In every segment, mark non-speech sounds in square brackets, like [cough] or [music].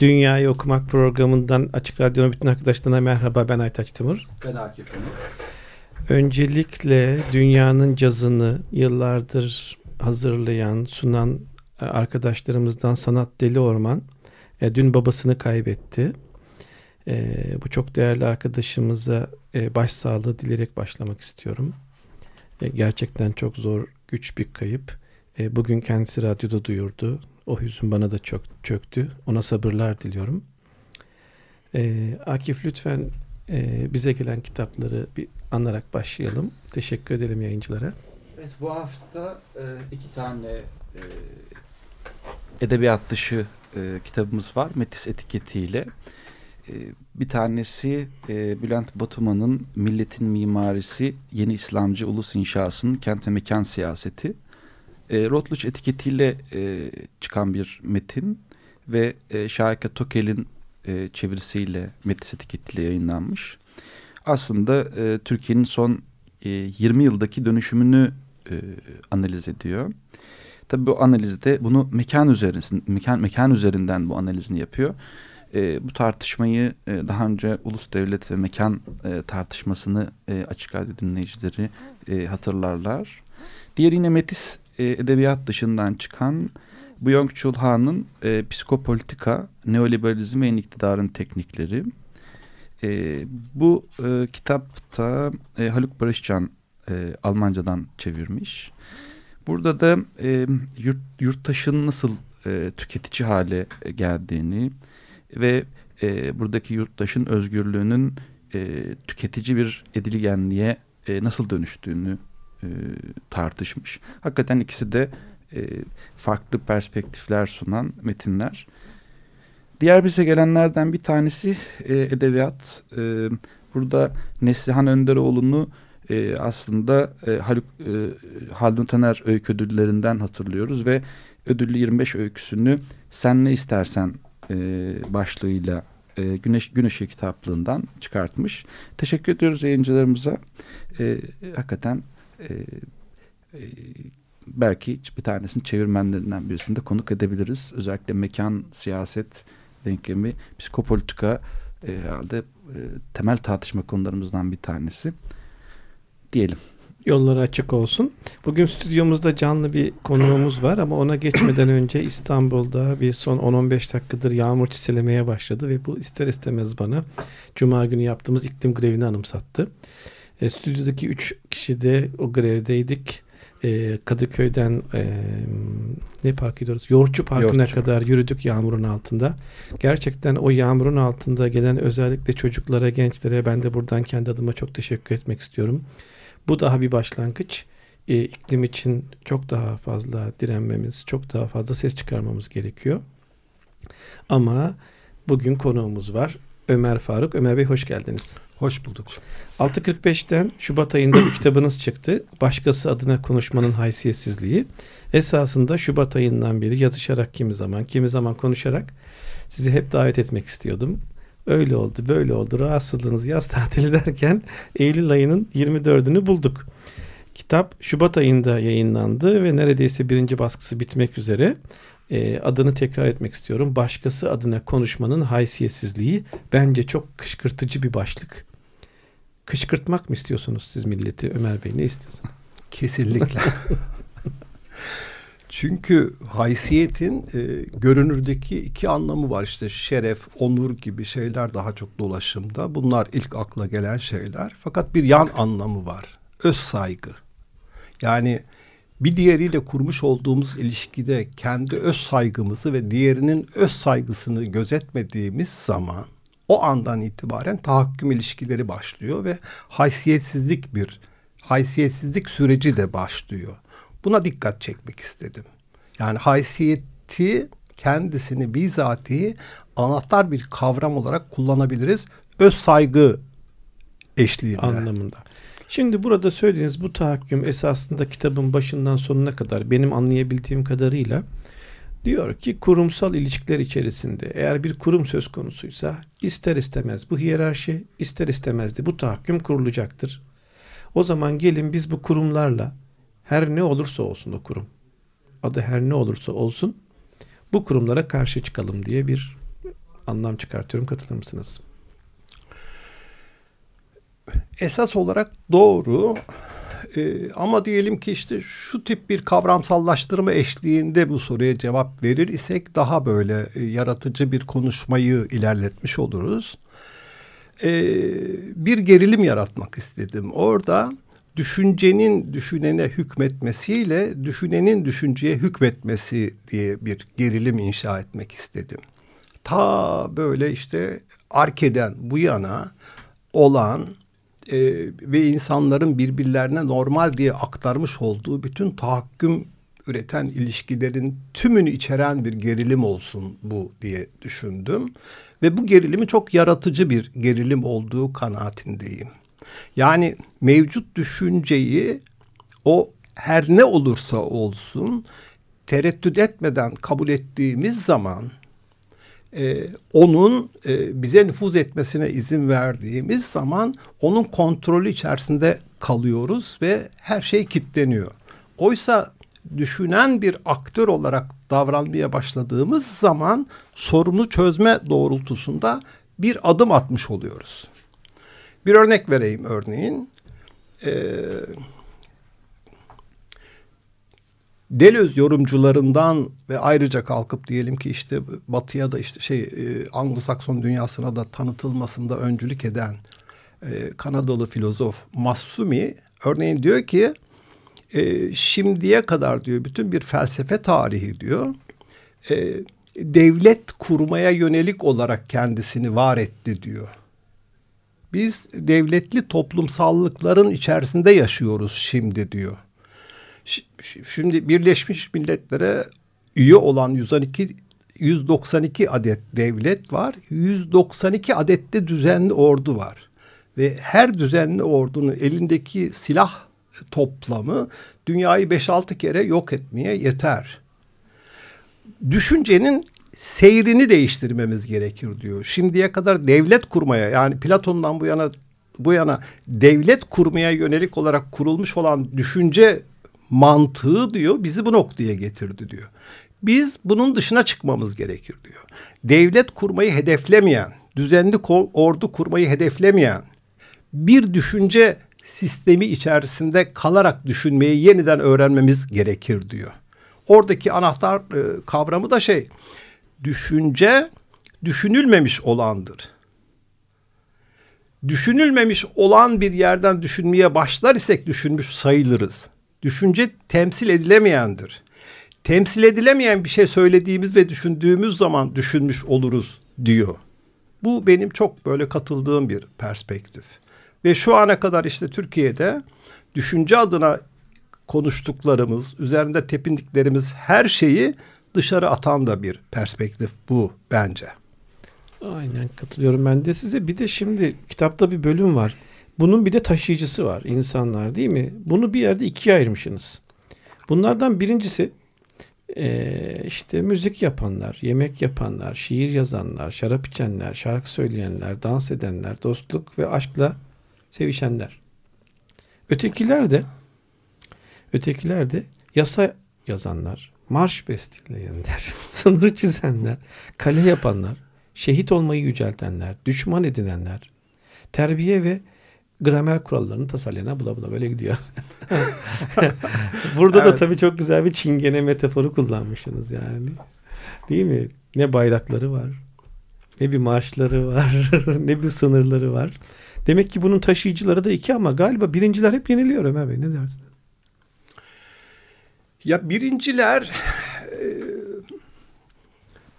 Dünyayı Okumak programından Açık Radyo'nun bütün arkadaşlarına merhaba ben Aytaç Timur. Ben Akif Pamuk. Öncelikle dünyanın cazını yıllardır hazırlayan, sunan arkadaşlarımızdan Sanat Deli Orman e, dün babasını kaybetti. E, bu çok değerli arkadaşımıza e, başsağlığı dileyerek başlamak istiyorum. E, gerçekten çok zor, güç bir kayıp. E, bugün kendisi radyoda duyurdu. O hüzün bana da çok çöktü. Ona sabırlar diliyorum. E, Akif lütfen e, bize gelen kitapları bir anarak başlayalım. Teşekkür edelim yayıncılara. Evet bu hafta e, iki tane e, edebiyat dışı e, kitabımız var Metis etiketiyle. E, bir tanesi e, Bülent Batuman'ın Milletin Mimarisi Yeni İslamcı Ulus İnşası'nın kent ve mekan siyaseti. E, Rotluç etiketiyle e, çıkan bir metin ve e, Şahika Tokel'in e, çevirisiyle Metis etiketiyle yayınlanmış. Aslında e, Türkiye'nin son e, 20 yıldaki dönüşümünü e, analiz ediyor. Tabii bu analizde bunu mekan üzerinden mekan mekan üzerinden bu analizini yapıyor. E, bu tartışmayı e, daha önce ulus devlet ve mekan e, tartışmasını e, açık radyo dinleyicileri e, hatırlarlar. Diğer yine Metis e, edebiyat dışından çıkan Byung-Chul Han'ın e, Psikopolitika, Neoliberalizm ve iktidarın teknikleri. E, bu e, kitapta e, Haluk Barışcan e, Almancadan çevirmiş. Burada da e, yurt, yurttaşın nasıl e, tüketici hale geldiğini ve e, buradaki yurttaşın özgürlüğünün e, tüketici bir edilgenliğe e, nasıl dönüştüğünü e, tartışmış. Hakikaten ikisi de e, farklı perspektifler sunan metinler. Diğer bize gelenlerden bir tanesi e, edebiyat. E, burada Neslihan Önderoğlu'nu e, aslında e, Haluk e, Haldun Taner öykü ödüllerinden hatırlıyoruz ve ödüllü 25 öyküsünü Sen Ne İstersen e, başlığıyla e, Güneş Gün Işığı kitaplığından çıkartmış. Teşekkür ediyoruz yayıncılarımıza. E, hakikaten e, e, belki bir tanesini çevirmenlerinden birisini de konuk edebiliriz. Özellikle mekan, siyaset denklemi, psikopolitika e, herhalde e, temel tartışma konularımızdan bir tanesi diyelim. Yolları açık olsun. Bugün stüdyomuzda canlı bir konuğumuz var ama ona geçmeden önce İstanbul'da bir son 10-15 dakikadır yağmur çiselemeye başladı ve bu ister istemez bana Cuma günü yaptığımız iklim grevini anımsattı. E, stüdyodaki 3 kişi de o grevdeydik. E, Kadıköy'den e, ne park ediyoruz? Yoğurtçu Parkı'na Yoğurtçu. kadar yürüdük yağmurun altında. Gerçekten o yağmurun altında gelen özellikle çocuklara, gençlere ben de buradan kendi adıma çok teşekkür etmek istiyorum. Bu daha bir başlangıç. E, iklim için çok daha fazla direnmemiz, çok daha fazla ses çıkarmamız gerekiyor. Ama bugün konuğumuz var. Ömer Faruk. Ömer Bey hoş geldiniz. Hoş bulduk. 6.45'ten Şubat ayında bir [clears throat] kitabınız çıktı. Başkası adına konuşmanın haysiyetsizliği. Esasında Şubat ayından beri yazışarak kimi zaman, kimi zaman konuşarak sizi hep davet etmek istiyordum. Öyle oldu, böyle oldu. Rahatsızlığınız yaz [laughs] tatili derken Eylül ayının 24'ünü bulduk. Kitap Şubat ayında yayınlandı ve neredeyse birinci baskısı bitmek üzere. E, adını tekrar etmek istiyorum. Başkası adına konuşmanın haysiyetsizliği bence çok kışkırtıcı bir başlık. Kışkırtmak mı istiyorsunuz siz milleti Ömer Bey? Ne istiyorsunuz? Kesinlikle. [laughs] Çünkü haysiyetin e, görünürdeki iki anlamı var işte şeref, onur gibi şeyler daha çok dolaşımda. Bunlar ilk akla gelen şeyler. Fakat bir yan anlamı var. Öz saygı. Yani bir diğeriyle kurmuş olduğumuz ilişkide kendi öz saygımızı ve diğerinin öz saygısını gözetmediğimiz zaman o andan itibaren tahakküm ilişkileri başlıyor ve haysiyetsizlik bir haysiyetsizlik süreci de başlıyor. Buna dikkat çekmek istedim. Yani haysiyeti kendisini bizatihi anahtar bir kavram olarak kullanabiliriz. Öz saygı eşliğinde. Anlamında. Şimdi burada söylediğiniz bu tahakküm esasında kitabın başından sonuna kadar benim anlayabildiğim kadarıyla diyor ki kurumsal ilişkiler içerisinde eğer bir kurum söz konusuysa ister istemez bu hiyerarşi ister istemez de bu tahakküm kurulacaktır. O zaman gelin biz bu kurumlarla her ne olursa olsun o kurum adı her ne olursa olsun bu kurumlara karşı çıkalım diye bir anlam çıkartıyorum. Katılır mısınız? Esas olarak doğru. Ee, ama diyelim ki işte şu tip bir kavramsallaştırma eşliğinde bu soruya cevap verir isek daha böyle e, yaratıcı bir konuşmayı ilerletmiş oluruz. Ee, bir gerilim yaratmak istedim. Orada düşüncenin düşünene hükmetmesiyle düşünenin düşünceye hükmetmesi diye bir gerilim inşa etmek istedim. Ta böyle işte Arke'den bu yana olan e, ve insanların birbirlerine normal diye aktarmış olduğu bütün tahakküm üreten ilişkilerin tümünü içeren bir gerilim olsun bu diye düşündüm. Ve bu gerilimi çok yaratıcı bir gerilim olduğu kanaatindeyim. Yani mevcut düşünceyi o her ne olursa olsun tereddüt etmeden kabul ettiğimiz zaman e, onun e, bize nüfuz etmesine izin verdiğimiz zaman onun kontrolü içerisinde kalıyoruz ve her şey kilitleniyor. Oysa düşünen bir aktör olarak davranmaya başladığımız zaman sorunu çözme doğrultusunda bir adım atmış oluyoruz. Bir örnek vereyim örneğin. Ee, Delöz yorumcularından ve ayrıca kalkıp diyelim ki işte batıya da işte şey e, Anglo-Sakson dünyasına da tanıtılmasında öncülük eden e, Kanadalı filozof Masumi örneğin diyor ki e, şimdiye kadar diyor bütün bir felsefe tarihi diyor e, devlet kurmaya yönelik olarak kendisini var etti diyor. Biz devletli toplumsallıkların içerisinde yaşıyoruz şimdi diyor. Şimdi Birleşmiş Milletler'e üye olan 112 192 adet devlet var. 192 adette düzenli ordu var. Ve her düzenli ordunun elindeki silah toplamı dünyayı 5-6 kere yok etmeye yeter. Düşüncenin seyrini değiştirmemiz gerekir diyor. Şimdiye kadar devlet kurmaya yani Platon'dan bu yana bu yana devlet kurmaya yönelik olarak kurulmuş olan düşünce mantığı diyor bizi bu noktaya getirdi diyor. Biz bunun dışına çıkmamız gerekir diyor. Devlet kurmayı hedeflemeyen, düzenli ordu kurmayı hedeflemeyen bir düşünce sistemi içerisinde kalarak düşünmeyi yeniden öğrenmemiz gerekir diyor. Oradaki anahtar e, kavramı da şey düşünce düşünülmemiş olandır. Düşünülmemiş olan bir yerden düşünmeye başlar isek düşünmüş sayılırız. Düşünce temsil edilemeyendir. Temsil edilemeyen bir şey söylediğimiz ve düşündüğümüz zaman düşünmüş oluruz diyor. Bu benim çok böyle katıldığım bir perspektif. Ve şu ana kadar işte Türkiye'de düşünce adına konuştuklarımız, üzerinde tepindiklerimiz her şeyi dışarı atan da bir perspektif bu bence. Aynen katılıyorum ben de size. Bir de şimdi kitapta bir bölüm var. Bunun bir de taşıyıcısı var insanlar değil mi? Bunu bir yerde ikiye ayırmışsınız. Bunlardan birincisi işte müzik yapanlar, yemek yapanlar, şiir yazanlar, şarap içenler, şarkı söyleyenler, dans edenler, dostluk ve aşkla sevişenler. Ötekiler de ötekiler de yasa yazanlar, marş besteleyenler, [laughs] sınır çizenler, kale yapanlar, şehit olmayı yüceltenler, düşman edinenler, terbiye ve gramer kurallarını tasarlayan bula bula böyle gidiyor. [laughs] Burada evet. da tabii çok güzel bir çingene metaforu kullanmışsınız yani. Değil mi? Ne bayrakları var, ne bir marşları var, [laughs] ne bir sınırları var. Demek ki bunun taşıyıcıları da iki ama galiba birinciler hep yeniliyor Ömer Bey. Ne dersiniz? Ya birinciler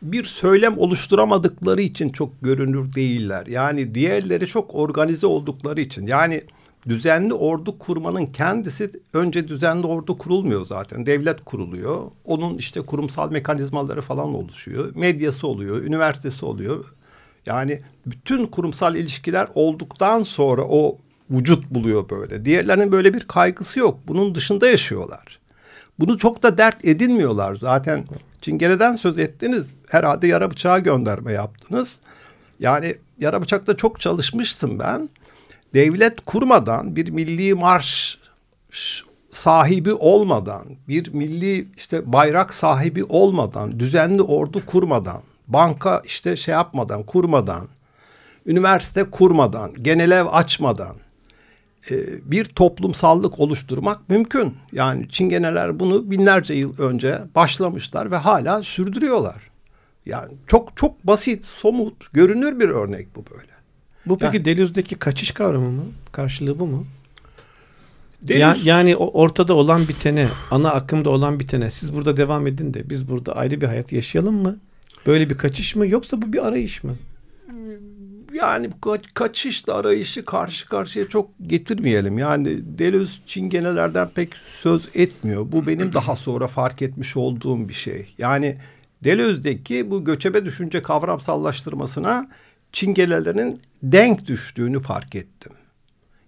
bir söylem oluşturamadıkları için çok görünür değiller. Yani diğerleri çok organize oldukları için. Yani düzenli ordu kurmanın kendisi önce düzenli ordu kurulmuyor zaten. Devlet kuruluyor. Onun işte kurumsal mekanizmaları falan oluşuyor. Medyası oluyor, üniversitesi oluyor. Yani bütün kurumsal ilişkiler olduktan sonra o vücut buluyor böyle. Diğerlerinin böyle bir kaygısı yok. Bunun dışında yaşıyorlar. Bunu çok da dert edinmiyorlar zaten. Çingene'den söz ettiniz. Herhalde yara bıçağı gönderme yaptınız. Yani yara bıçakta çok çalışmıştım ben. Devlet kurmadan bir milli marş sahibi olmadan, bir milli işte bayrak sahibi olmadan, düzenli ordu kurmadan, banka işte şey yapmadan, kurmadan, üniversite kurmadan, genel ev açmadan bir toplumsallık oluşturmak mümkün. Yani Çingeneler bunu binlerce yıl önce başlamışlar ve hala sürdürüyorlar. Yani çok çok basit, somut, görünür bir örnek bu böyle. Bu peki yani, Deleuze'deki kaçış kavramı mı? Karşılığı bu mu? Deleuze, ya, yani ortada olan bitene, ana akımda olan bitene siz burada devam edin de biz burada ayrı bir hayat yaşayalım mı? Böyle bir kaçış mı yoksa bu bir arayış mı? Yani ka kaçışla arayışı karşı karşıya çok getirmeyelim. Yani Deleuze çingenelerden pek söz etmiyor. Bu benim daha sonra fark etmiş olduğum bir şey. Yani Deleuze'deki bu göçebe düşünce kavramsallaştırmasına çingenelerin denk düştüğünü fark ettim.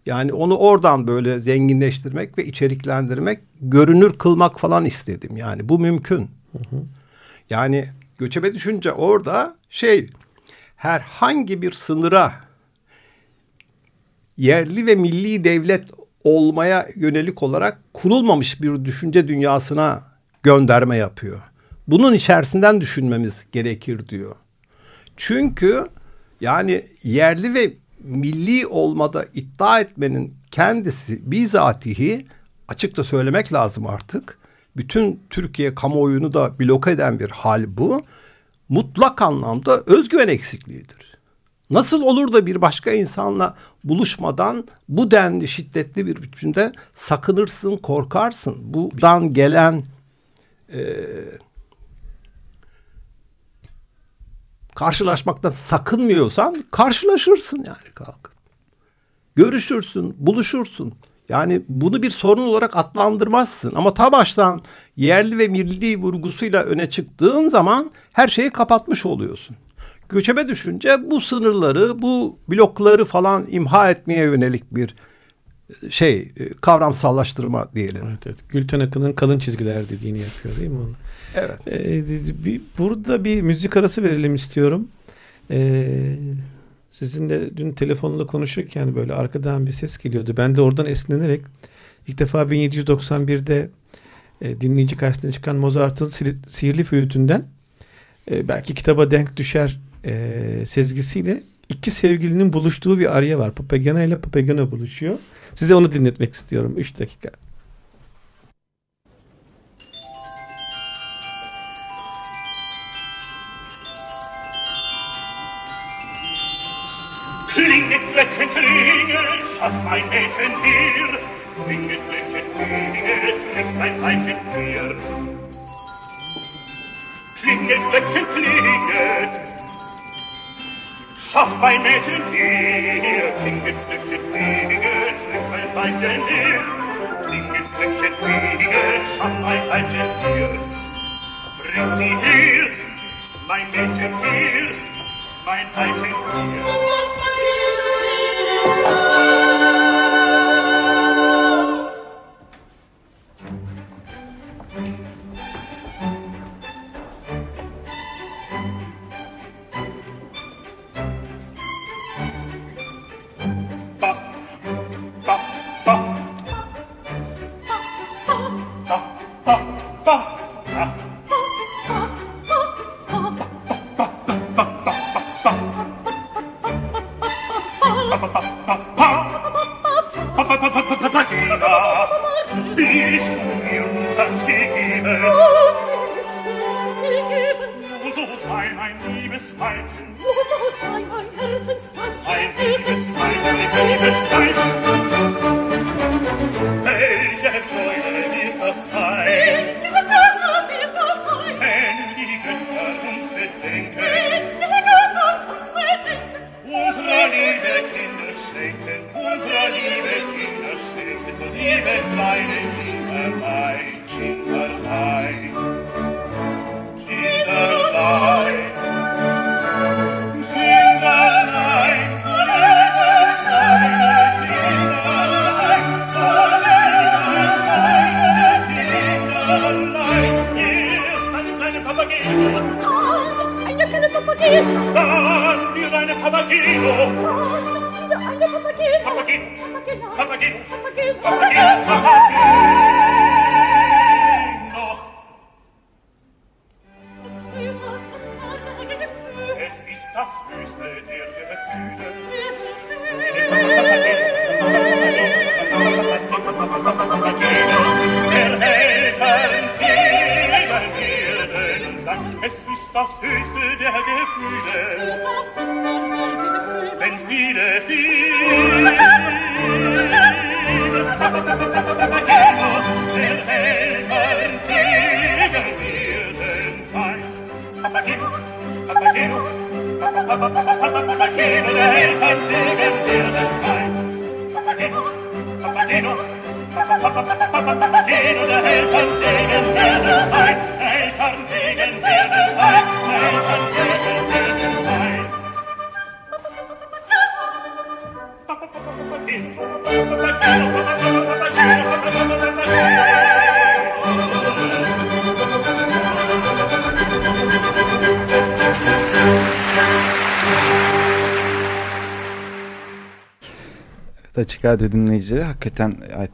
Yani onu oradan böyle zenginleştirmek ve içeriklendirmek, görünür kılmak falan istedim. Yani bu mümkün. Hı hı. Yani göçebe düşünce orada şey herhangi bir sınıra yerli ve milli devlet olmaya yönelik olarak kurulmamış bir düşünce dünyasına gönderme yapıyor. Bunun içerisinden düşünmemiz gerekir diyor. Çünkü yani yerli ve milli olmada iddia etmenin kendisi bizatihi açıkça söylemek lazım artık. Bütün Türkiye kamuoyunu da bloke eden bir hal bu mutlak anlamda özgüven eksikliğidir. Nasıl olur da bir başka insanla buluşmadan bu denli şiddetli bir biçimde sakınırsın, korkarsın. Buradan gelen e, karşılaşmaktan sakınmıyorsan karşılaşırsın yani kalkıp. Görüşürsün, buluşursun. Yani bunu bir sorun olarak adlandırmazsın. Ama ta baştan yerli ve milli vurgusuyla öne çıktığın zaman her şeyi kapatmış oluyorsun. Göçebe düşünce bu sınırları, bu blokları falan imha etmeye yönelik bir e, şey e, kavramsallaştırma diyelim. Evet, evet. Gülten Akın'ın kalın çizgiler dediğini yapıyor değil mi onu? Evet. Ee, bir, burada bir müzik arası verelim istiyorum. Ee, Sizinle dün telefonla konuşurken böyle arkadan bir ses geliyordu. Ben de oradan esnenerek ilk defa 1791'de e, dinleyici karşısına çıkan Mozart'ın sihirli flütünden e, belki kitaba denk düşer e, sezgisiyle iki sevgilinin buluştuğu bir arya var. Papagena ile Papagena buluşuyor. Size onu dinletmek istiyorum. Üç dakika. schaff mein Mädchen hier, Bringet Blümchen, Könige, bringt mein Weibchen hier, Klinget, Blöckchen, klinget. Schaff mein Mädchen hier, Klinget, Blöckchen, klinget, bringt mein Weibchen hier, Klinget, Blöckchen, klinget. schaff mein Weibchen hier, Bringt sie hier, mein Mädchen hier, mein Weibchen hier. Thank you. Açık Radyo dinleyicileri hakikaten e,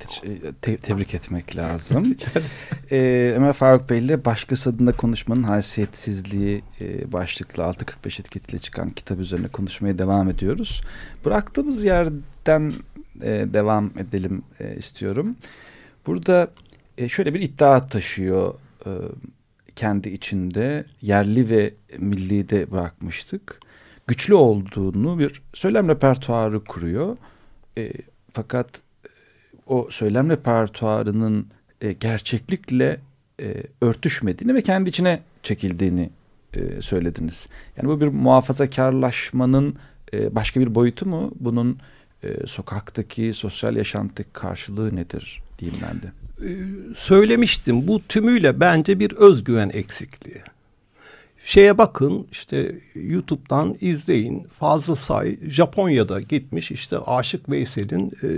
te- tebrik etmek lazım. [laughs] ee, Ömer Faruk Bey ile Başkası adında konuşmanın haysiyetsizliği e, başlıklı 645 etiketiyle çıkan kitap üzerine konuşmaya devam ediyoruz. Bıraktığımız yerden e, devam edelim e, istiyorum. Burada e, şöyle bir iddia taşıyor e, kendi içinde yerli ve milli de bırakmıştık. Güçlü olduğunu bir söylem repertuarı kuruyor. E, fakat e, o söylem repertuarının e, gerçeklikle e, örtüşmediğini ve kendi içine çekildiğini e, söylediniz. Yani bu bir muhafazakarlaşmanın e, başka bir boyutu mu? Bunun e, sokaktaki sosyal yaşantı karşılığı nedir diyeyim ben de. söylemiştim bu tümüyle bence bir özgüven eksikliği. Şeye bakın işte YouTube'dan izleyin Fazıl Say Japonya'da gitmiş işte Aşık Veysel'in e,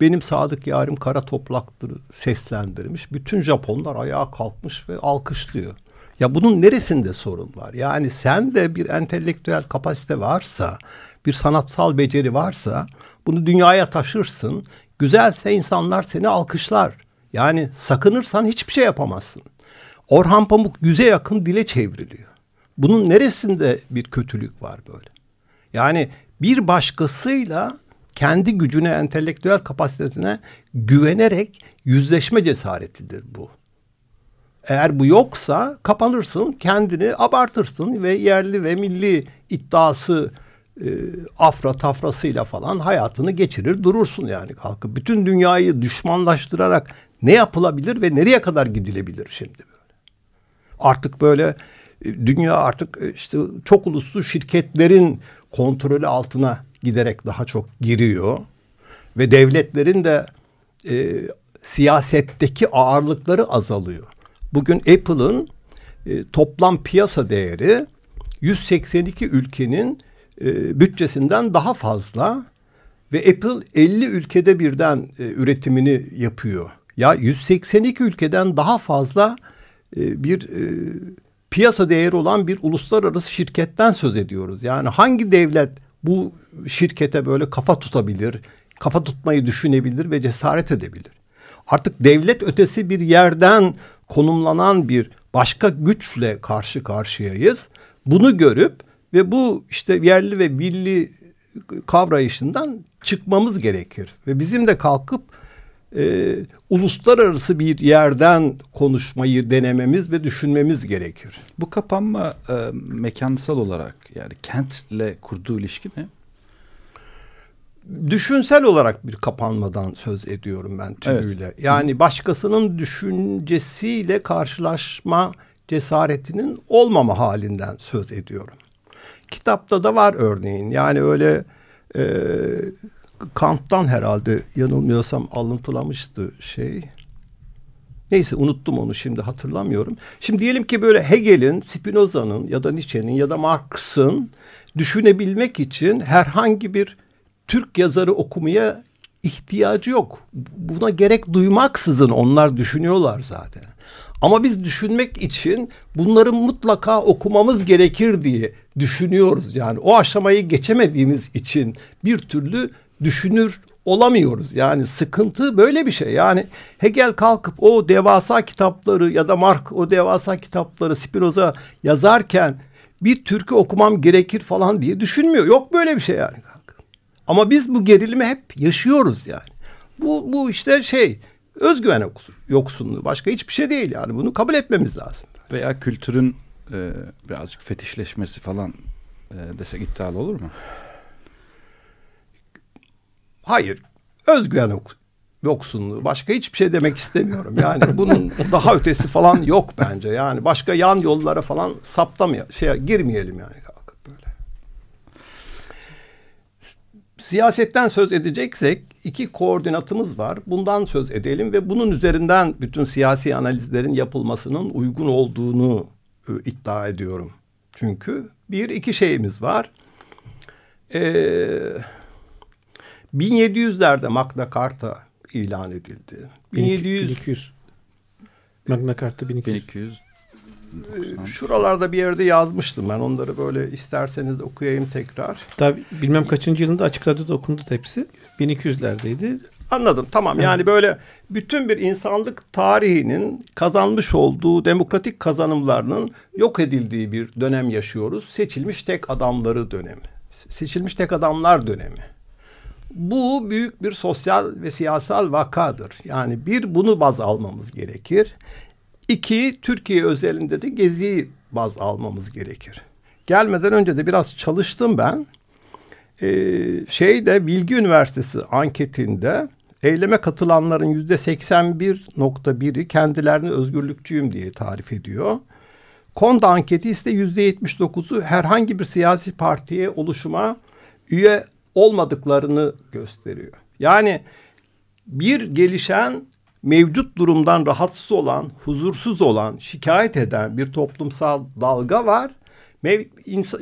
benim sadık yarim kara topraktır seslendirmiş. Bütün Japonlar ayağa kalkmış ve alkışlıyor. Ya bunun neresinde sorun var? Yani sen de bir entelektüel kapasite varsa, bir sanatsal beceri varsa bunu dünyaya taşırsın. Güzelse insanlar seni alkışlar. Yani sakınırsan hiçbir şey yapamazsın. Orhan Pamuk yüze yakın dile çevriliyor. Bunun neresinde bir kötülük var böyle? Yani bir başkasıyla kendi gücüne, entelektüel kapasitesine güvenerek yüzleşme cesaretidir bu. Eğer bu yoksa kapanırsın, kendini abartırsın ve yerli ve milli iddiası e, afra tafrasıyla falan hayatını geçirir durursun yani kalkıp. Bütün dünyayı düşmanlaştırarak ne yapılabilir ve nereye kadar gidilebilir şimdi böyle? Artık böyle dünya artık e, işte çok uluslu şirketlerin kontrolü altına giderek daha çok giriyor ve devletlerin de e, siyasetteki ağırlıkları azalıyor. Bugün Apple'ın e, toplam piyasa değeri 182 ülkenin e, bütçesinden daha fazla ve Apple 50 ülkede birden e, üretimini yapıyor. Ya 182 ülkeden daha fazla e, bir e, piyasa değeri olan bir uluslararası şirketten söz ediyoruz. Yani hangi devlet bu şirkete böyle kafa tutabilir, kafa tutmayı düşünebilir ve cesaret edebilir? Artık devlet ötesi bir yerden konumlanan bir başka güçle karşı karşıyayız. Bunu görüp ve bu işte yerli ve milli kavrayışından çıkmamız gerekir. Ve bizim de kalkıp e, uluslararası bir yerden konuşmayı denememiz ve düşünmemiz gerekir. Bu kapanma e, mekansal olarak yani kentle kurduğu ilişki mi? Düşünsel olarak bir kapanmadan söz ediyorum ben tümüyle. Evet. Yani başkasının düşüncesiyle karşılaşma cesaretinin olmama halinden söz ediyorum. Kitapta da var örneğin. Yani öyle e, Kant'tan herhalde yanılmıyorsam alıntılamıştı şey. Neyse unuttum onu şimdi hatırlamıyorum. Şimdi diyelim ki böyle Hegel'in, Spinoza'nın ya da Nietzsche'nin ya da Marx'ın düşünebilmek için herhangi bir Türk yazarı okumaya ihtiyacı yok. Buna gerek duymaksızın onlar düşünüyorlar zaten. Ama biz düşünmek için bunları mutlaka okumamız gerekir diye düşünüyoruz. Yani o aşamayı geçemediğimiz için bir türlü düşünür olamıyoruz. Yani sıkıntı böyle bir şey. Yani Hegel kalkıp o devasa kitapları ya da Mark o devasa kitapları Spinoza yazarken bir türkü okumam gerekir falan diye düşünmüyor. Yok böyle bir şey yani. Ama biz bu gerilimi hep yaşıyoruz yani. Bu, bu işte şey özgüven yoksunluğu başka hiçbir şey değil yani bunu kabul etmemiz lazım. Veya kültürün e, birazcık fetişleşmesi falan e, desek iddialı olur mu? Hayır. Özgüven yoksunluğu. Başka hiçbir şey demek istemiyorum. Yani bunun [laughs] daha ötesi falan yok bence. Yani başka yan yollara falan saptamaya şey girmeyelim yani kalkıp böyle. Siyasetten söz edeceksek iki koordinatımız var. Bundan söz edelim ve bunun üzerinden bütün siyasi analizlerin yapılmasının uygun olduğunu e, iddia ediyorum. Çünkü bir iki şeyimiz var. Eee 1700'lerde Magna Carta ilan edildi. 1700 1200. Magna Carta 1200. 1200. Şuralarda bir yerde yazmıştım ben. Onları böyle isterseniz okuyayım tekrar. Tabii bilmem kaçıncı yılında açık radyoda okundu hepsi. 1200'lerdeydi. Anladım tamam yani böyle bütün bir insanlık tarihinin kazanmış olduğu demokratik kazanımlarının yok edildiği bir dönem yaşıyoruz. Seçilmiş tek adamları dönemi. Seçilmiş tek adamlar dönemi. Bu büyük bir sosyal ve siyasal vakadır. Yani bir bunu baz almamız gerekir. İki Türkiye özelinde de Gezi'yi baz almamız gerekir. Gelmeden önce de biraz çalıştım ben. Ee, şeyde Bilgi Üniversitesi anketinde eyleme katılanların yüzde 81.1'i kendilerini özgürlükçüyüm diye tarif ediyor. Konda anketi ise yüzde 79'u herhangi bir siyasi partiye oluşuma üye olmadıklarını gösteriyor. Yani bir gelişen mevcut durumdan rahatsız olan, huzursuz olan, şikayet eden bir toplumsal dalga var. Mev,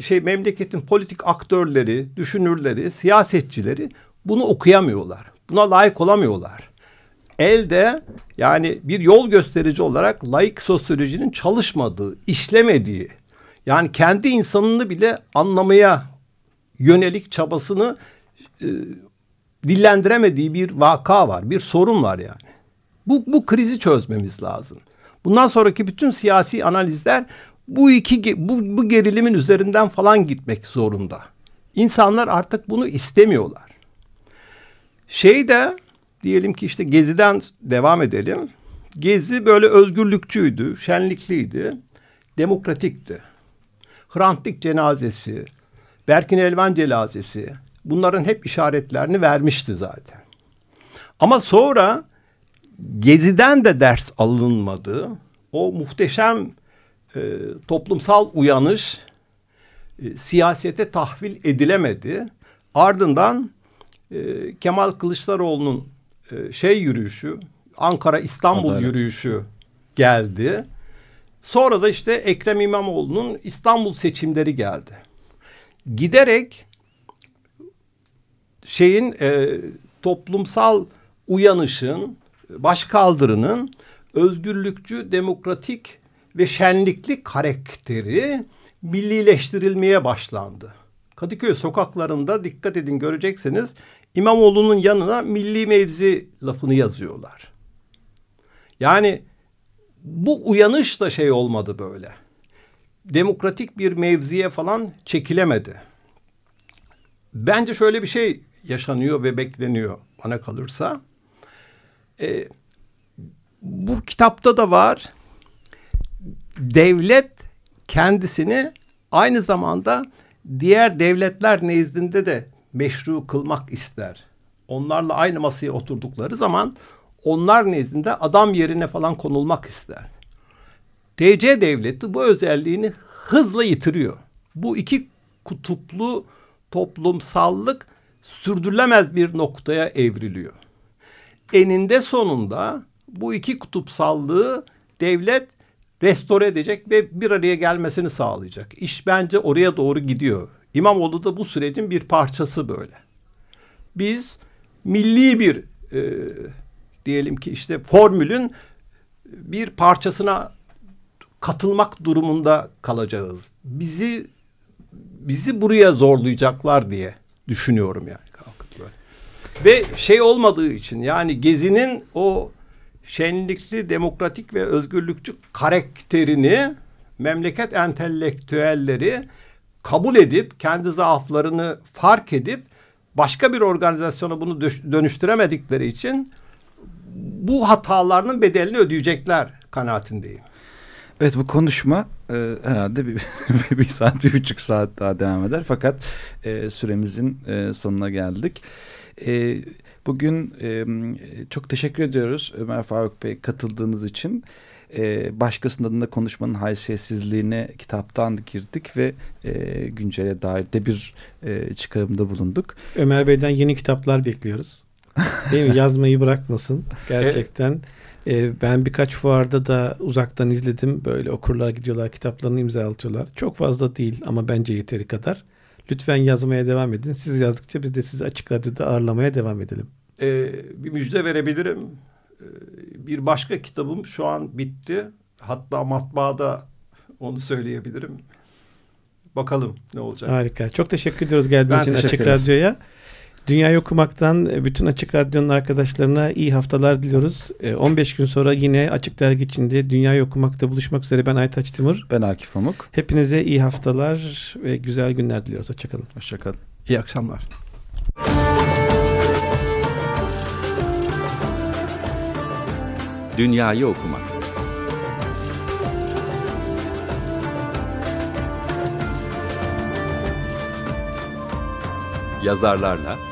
şey memleketin politik aktörleri, düşünürleri, siyasetçileri bunu okuyamıyorlar. Buna layık olamıyorlar. Elde yani bir yol gösterici olarak laik sosyolojinin çalışmadığı, işlemediği, yani kendi insanını bile anlamaya yönelik çabasını e, dillendiremediği bir vaka var, bir sorun var yani. Bu, bu krizi çözmemiz lazım. Bundan sonraki bütün siyasi analizler bu iki bu, bu gerilimin üzerinden falan gitmek zorunda. İnsanlar artık bunu istemiyorlar. Şey de diyelim ki işte Gezi'den devam edelim. Gezi böyle özgürlükçüydü, şenlikliydi, demokratikti. Hrant cenazesi, Berkin Elvan celazesi bunların hep işaretlerini vermişti zaten. Ama sonra Gezi'den de ders alınmadı. O muhteşem e, toplumsal uyanış e, siyasete tahvil edilemedi. Ardından e, Kemal Kılıçdaroğlu'nun e, şey yürüyüşü, Ankara İstanbul Adalet. yürüyüşü geldi. Sonra da işte Ekrem İmamoğlu'nun İstanbul seçimleri geldi giderek şeyin e, toplumsal uyanışın, başkaldırının özgürlükçü, demokratik ve şenlikli karakteri millileştirilmeye başlandı. Kadıköy sokaklarında dikkat edin göreceksiniz İmamoğlu'nun yanına milli mevzi lafını yazıyorlar. Yani bu uyanış da şey olmadı böyle demokratik bir mevziye falan çekilemedi. Bence şöyle bir şey yaşanıyor ve bekleniyor bana kalırsa. Ee, bu kitapta da var. Devlet kendisini aynı zamanda diğer devletler nezdinde de meşru kılmak ister. Onlarla aynı masaya oturdukları zaman onlar nezdinde adam yerine falan konulmak ister. TC devleti bu özelliğini hızla yitiriyor. Bu iki kutuplu toplumsallık sürdürülemez bir noktaya evriliyor. Eninde sonunda bu iki kutupsallığı devlet restore edecek ve bir araya gelmesini sağlayacak. İş bence oraya doğru gidiyor. İmamoğlu da bu sürecin bir parçası böyle. Biz milli bir e, diyelim ki işte formülün bir parçasına katılmak durumunda kalacağız. Bizi bizi buraya zorlayacaklar diye düşünüyorum yani kalkıp böyle. Ve şey olmadığı için yani Gezi'nin o şenlikli, demokratik ve özgürlükçü karakterini memleket entelektüelleri kabul edip kendi zaaflarını fark edip başka bir organizasyona bunu dönüştüremedikleri için bu hatalarının bedelini ödeyecekler kanaatindeyim. Evet bu konuşma e, herhalde bir, [laughs] bir saat, bir buçuk saat daha devam eder. Fakat e, süremizin e, sonuna geldik. E, bugün e, çok teşekkür ediyoruz Ömer Faruk Bey katıldığınız için. E, başkasının adında konuşmanın haysiyetsizliğine kitaptan girdik ve e, güncele dair de bir e, çıkarımda bulunduk. Ömer Bey'den yeni kitaplar bekliyoruz. Değil mi? [laughs] Yazmayı bırakmasın. Gerçekten. E, ben birkaç fuarda da uzaktan izledim. Böyle okurlar gidiyorlar kitaplarını imzalatıyorlar. Çok fazla değil ama bence yeteri kadar. Lütfen yazmaya devam edin. Siz yazdıkça biz de sizi Açık Radyo'da ağırlamaya devam edelim. Ee, bir müjde verebilirim. Ee, bir başka kitabım şu an bitti. Hatta matbaada onu söyleyebilirim. Bakalım ne olacak. Harika. Çok teşekkür ediyoruz geldiğiniz için Açık Radyo'ya. Dünyayı okumaktan e, bütün Açık Radyo'nun arkadaşlarına iyi haftalar diliyoruz. 15 e, gün sonra yine Açık Dergi içinde Dünyayı okumakta buluşmak üzere. Ben Aytaç Timur. Ben Akif Pamuk. Hepinize iyi haftalar ve güzel günler diliyoruz. Hoşçakalın. Hoşçakalın. İyi akşamlar. Dünyayı okumak. Yazarlarla